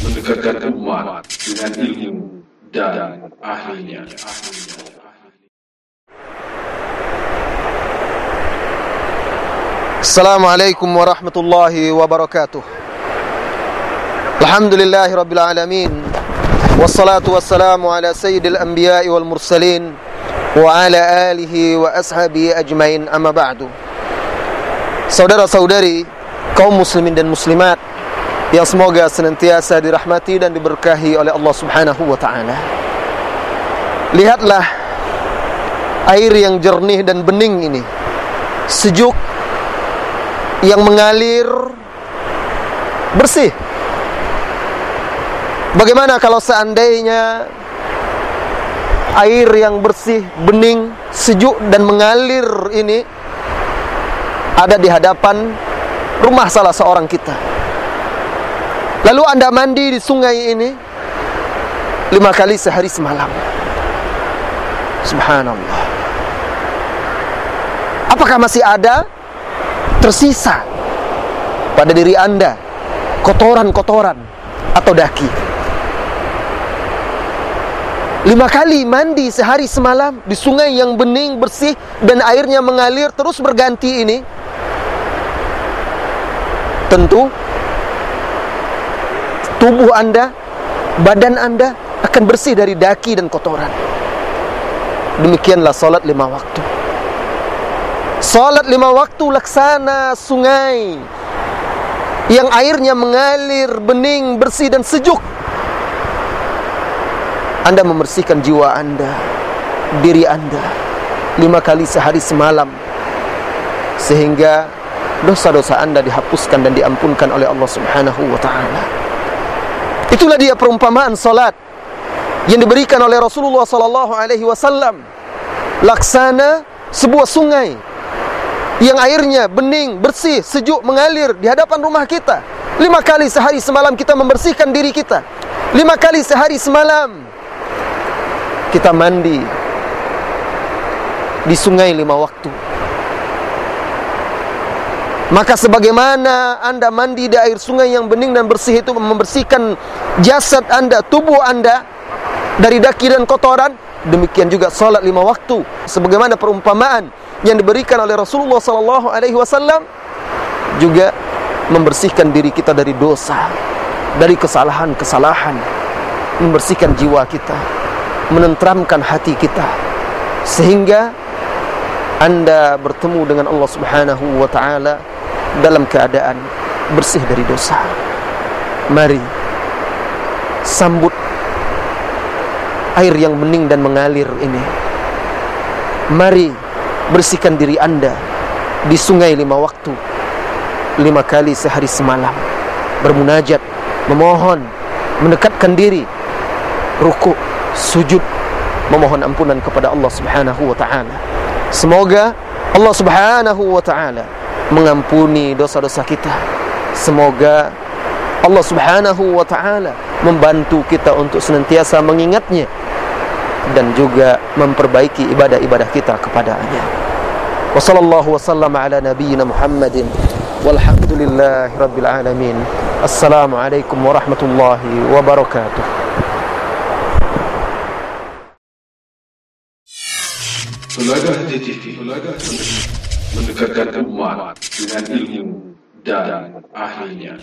Mendekatkan umat dengan ilmu dan ahlinya. السلام عليكم ورحمة الله وبركاته الحمد لله رب العالمين والصلاة والسلام على سيد الأنبياء والمرسلين وعلى آله وأصحابه أجمعين أما بعد Saudara-saudari kaum muslimin dan muslimat yang semoga senantiasa dirahmati dan diberkahi oleh Allah Subhanahu wa taala. Lihatlah air yang jernih dan bening ini. Sejuk yang mengalir bersih. Bagaimana kalau seandainya air yang bersih, bening, sejuk dan mengalir ini ada di hadapan rumah salah seorang kita. Lalu Anda mandi di sungai ini lima kali sehari semalam. Subhanallah. Apakah masih ada tersisa pada diri Anda kotoran-kotoran atau daki. Lima kali mandi sehari semalam di sungai yang bening, bersih dan airnya mengalir terus berganti ini. Tentu tubuh Anda, badan Anda akan bersih dari daki dan kotoran. Demikianlah salat lima waktu. Salat lima waktu laksana sungai yang airnya mengalir bening, bersih dan sejuk. Anda membersihkan jiwa Anda, diri Anda lima kali sehari semalam sehingga dosa-dosa Anda dihapuskan dan diampunkan oleh Allah Subhanahu wa taala. Itulah dia perumpamaan salat yang diberikan oleh Rasulullah sallallahu alaihi wasallam. Laksana sebuah sungai yang airnya bening, bersih, sejuk mengalir di hadapan rumah kita. Lima kali sehari semalam kita membersihkan diri kita. Lima kali sehari semalam kita mandi di sungai lima waktu. Maka sebagaimana Anda mandi di air sungai yang bening dan bersih itu membersihkan jasad Anda, tubuh Anda dari daki dan kotoran, demikian juga salat lima waktu. Sebagaimana perumpamaan yang diberikan oleh Rasulullah sallallahu alaihi wasallam juga membersihkan diri kita dari dosa, dari kesalahan-kesalahan, membersihkan jiwa kita, menenteramkan hati kita sehingga Anda bertemu dengan Allah Subhanahu wa taala dalam keadaan bersih dari dosa. Mari sambut air yang bening dan mengalir ini. Mari bersihkan diri Anda di sungai lima waktu, lima kali sehari semalam, bermunajat, memohon, mendekatkan diri, rukuk, sujud, memohon ampunan kepada Allah Subhanahu wa taala. Semoga Allah Subhanahu wa taala mengampuni dosa-dosa kita. Semoga Allah Subhanahu wa taala membantu kita untuk senantiasa mengingatnya dan juga memperbaiki ibadah-ibadah kita kepadanya. Wa sallallahu wasallam ala nabiyyina Muhammadin walhamdulillahi alamin. Assalamualaikum warahmatullahi wabarakatuh. Telaga TV mendekatkan umat dengan ilmu dan ahlinya.